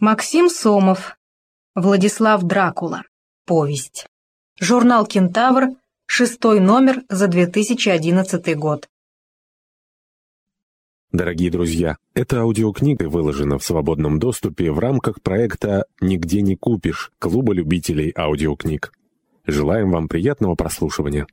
Максим Сомов. Владислав Дракула. Повесть. Журнал «Кентавр», шестой номер за 2011 год. Дорогие друзья, эта аудиокнига выложена в свободном доступе в рамках проекта «Нигде не купишь» Клуба любителей аудиокниг. Желаем вам приятного прослушивания.